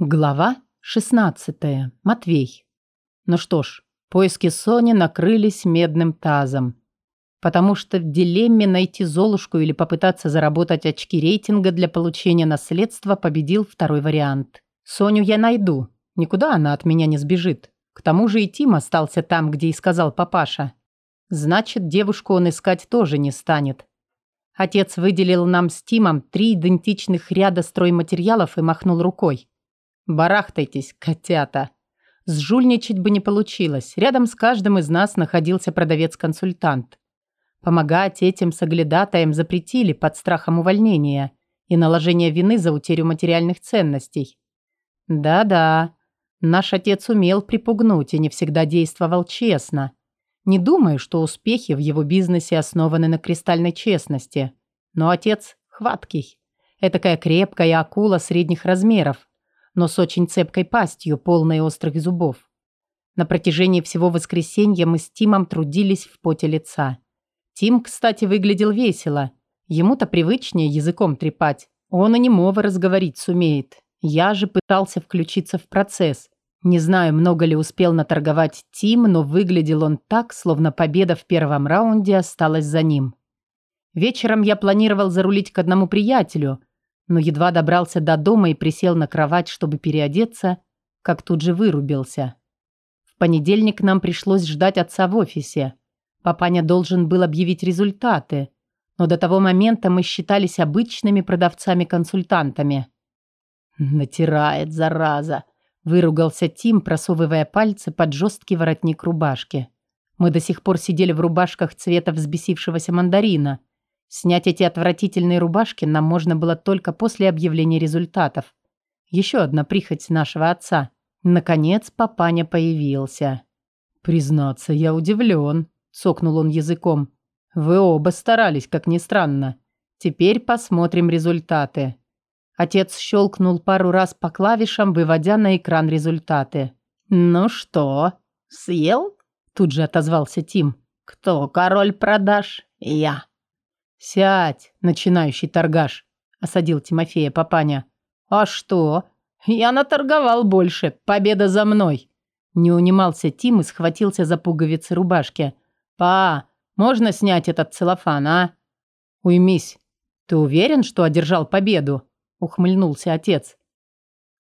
Глава 16. Матвей. Ну что ж, поиски Сони накрылись медным тазом. Потому что в дилемме найти Золушку или попытаться заработать очки рейтинга для получения наследства победил второй вариант. Соню я найду. Никуда она от меня не сбежит. К тому же и Тим остался там, где и сказал папаша. Значит, девушку он искать тоже не станет. Отец выделил нам с Тимом три идентичных ряда стройматериалов и махнул рукой. Барахтайтесь, котята. Сжульничать бы не получилось. Рядом с каждым из нас находился продавец-консультант. Помогать этим соглядатаям запретили под страхом увольнения и наложения вины за утерю материальных ценностей. Да-да, наш отец умел припугнуть и не всегда действовал честно. Не думаю, что успехи в его бизнесе основаны на кристальной честности. Но отец хваткий. Этакая крепкая акула средних размеров, но с очень цепкой пастью, полной острых зубов. На протяжении всего воскресенья мы с Тимом трудились в поте лица. Тим, кстати, выглядел весело. Ему-то привычнее языком трепать. Он и немого разговорить сумеет. Я же пытался включиться в процесс. Не знаю, много ли успел наторговать Тим, но выглядел он так, словно победа в первом раунде осталась за ним. Вечером я планировал зарулить к одному приятелю, но едва добрался до дома и присел на кровать, чтобы переодеться, как тут же вырубился. В понедельник нам пришлось ждать отца в офисе. Папаня должен был объявить результаты, но до того момента мы считались обычными продавцами-консультантами. «Натирает, зараза!» – выругался Тим, просовывая пальцы под жесткий воротник рубашки. Мы до сих пор сидели в рубашках цвета взбесившегося мандарина – Снять эти отвратительные рубашки нам можно было только после объявления результатов. Еще одна прихоть нашего отца. Наконец папаня появился. «Признаться, я удивлен», — цокнул он языком. «Вы оба старались, как ни странно. Теперь посмотрим результаты». Отец щелкнул пару раз по клавишам, выводя на экран результаты. «Ну что, съел?» Тут же отозвался Тим. «Кто король продаж?» «Я». «Сядь, начинающий торгаш», – осадил Тимофея папаня. «А что? Я наторговал больше. Победа за мной». Не унимался Тим и схватился за пуговицы рубашки. «Па, можно снять этот целлофан, а?» «Уймись. Ты уверен, что одержал победу?» – ухмыльнулся отец.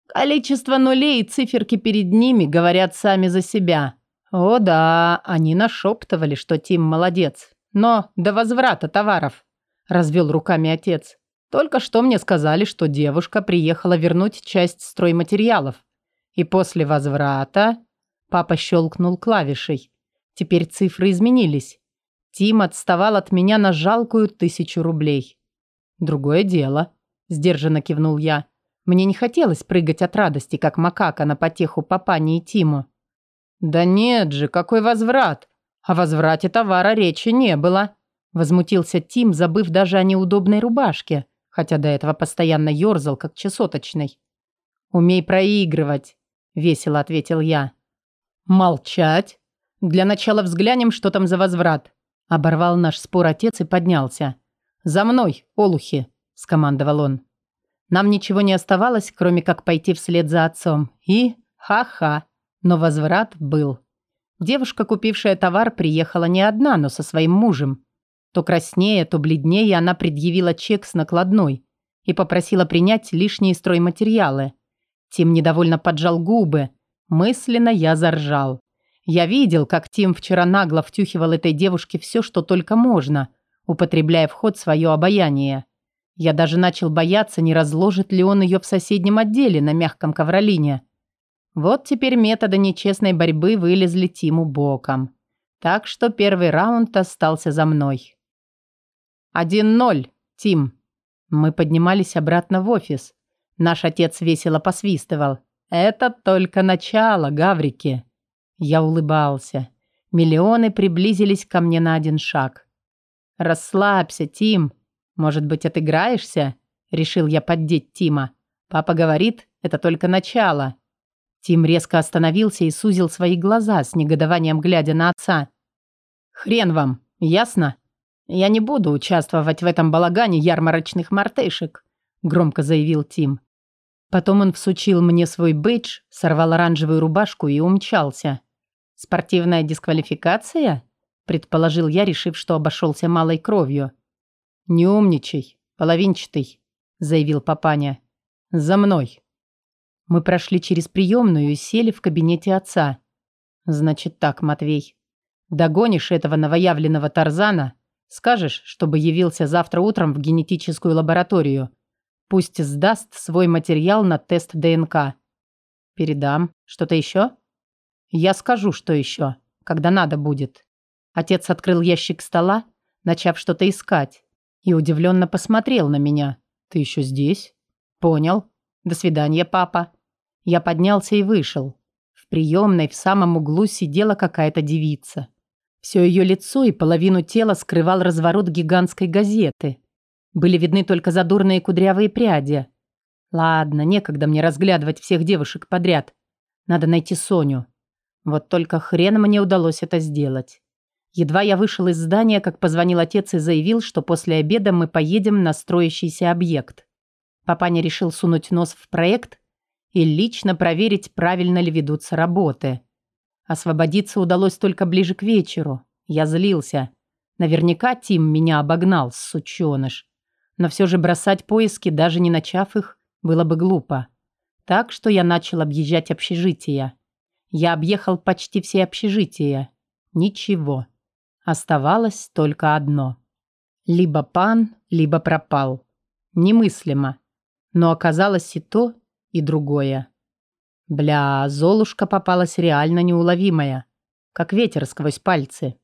«Количество нулей и циферки перед ними говорят сами за себя. О да, они нашептывали, что Тим молодец. Но до возврата товаров развел руками отец. Только что мне сказали, что девушка приехала вернуть часть стройматериалов. И после возврата папа щелкнул клавишей. Теперь цифры изменились. Тим отставал от меня на жалкую тысячу рублей. Другое дело, сдержанно кивнул я. Мне не хотелось прыгать от радости, как макака на потеху папане и Тиму. Да нет же, какой возврат? О возврате товара речи не было. Возмутился Тим, забыв даже о неудобной рубашке, хотя до этого постоянно ерзал, как чесоточный. «Умей проигрывать», — весело ответил я. «Молчать? Для начала взглянем, что там за возврат», — оборвал наш спор отец и поднялся. «За мной, олухи», — скомандовал он. Нам ничего не оставалось, кроме как пойти вслед за отцом. И ха-ха, но возврат был. Девушка, купившая товар, приехала не одна, но со своим мужем. То краснее, то бледнее она предъявила чек с накладной и попросила принять лишние стройматериалы. Тим недовольно поджал губы. Мысленно я заржал. Я видел, как Тим вчера нагло втюхивал этой девушке все, что только можно, употребляя в ход свое обаяние. Я даже начал бояться, не разложит ли он ее в соседнем отделе на мягком ковролине. Вот теперь методы нечестной борьбы вылезли Тиму боком. Так что первый раунд остался за мной. «Один ноль, Тим». Мы поднимались обратно в офис. Наш отец весело посвистывал. «Это только начало, гаврики». Я улыбался. Миллионы приблизились ко мне на один шаг. «Расслабься, Тим. Может быть, отыграешься?» Решил я поддеть Тима. Папа говорит, это только начало. Тим резко остановился и сузил свои глаза, с негодованием глядя на отца. «Хрен вам, ясно?» «Я не буду участвовать в этом балагане ярмарочных мартышек», – громко заявил Тим. Потом он всучил мне свой бейдж, сорвал оранжевую рубашку и умчался. «Спортивная дисквалификация?» – предположил я, решив, что обошелся малой кровью. «Не умничай, половинчатый», – заявил папаня. «За мной». Мы прошли через приемную и сели в кабинете отца. «Значит так, Матвей. Догонишь этого новоявленного Тарзана, скажешь, чтобы явился завтра утром в генетическую лабораторию. Пусть сдаст свой материал на тест ДНК. Передам. Что-то еще?» «Я скажу, что еще, когда надо будет». Отец открыл ящик стола, начав что-то искать, и удивленно посмотрел на меня. «Ты еще здесь?» «Понял. До свидания, папа». Я поднялся и вышел. В приемной в самом углу сидела какая-то девица. Все ее лицо и половину тела скрывал разворот гигантской газеты. Были видны только задорные кудрявые пряди. Ладно, некогда мне разглядывать всех девушек подряд. Надо найти Соню. Вот только хрен мне удалось это сделать. Едва я вышел из здания, как позвонил отец и заявил, что после обеда мы поедем на строящийся объект. Папаня решил сунуть нос в проект и лично проверить, правильно ли ведутся работы. Освободиться удалось только ближе к вечеру. Я злился. Наверняка Тим меня обогнал, сученыш. Но все же бросать поиски, даже не начав их, было бы глупо. Так что я начал объезжать общежития. Я объехал почти все общежития. Ничего. Оставалось только одно. Либо пан, либо пропал. Немыслимо. Но оказалось и то, и другое. Бля, Золушка попалась реально неуловимая. Как ветер сквозь пальцы.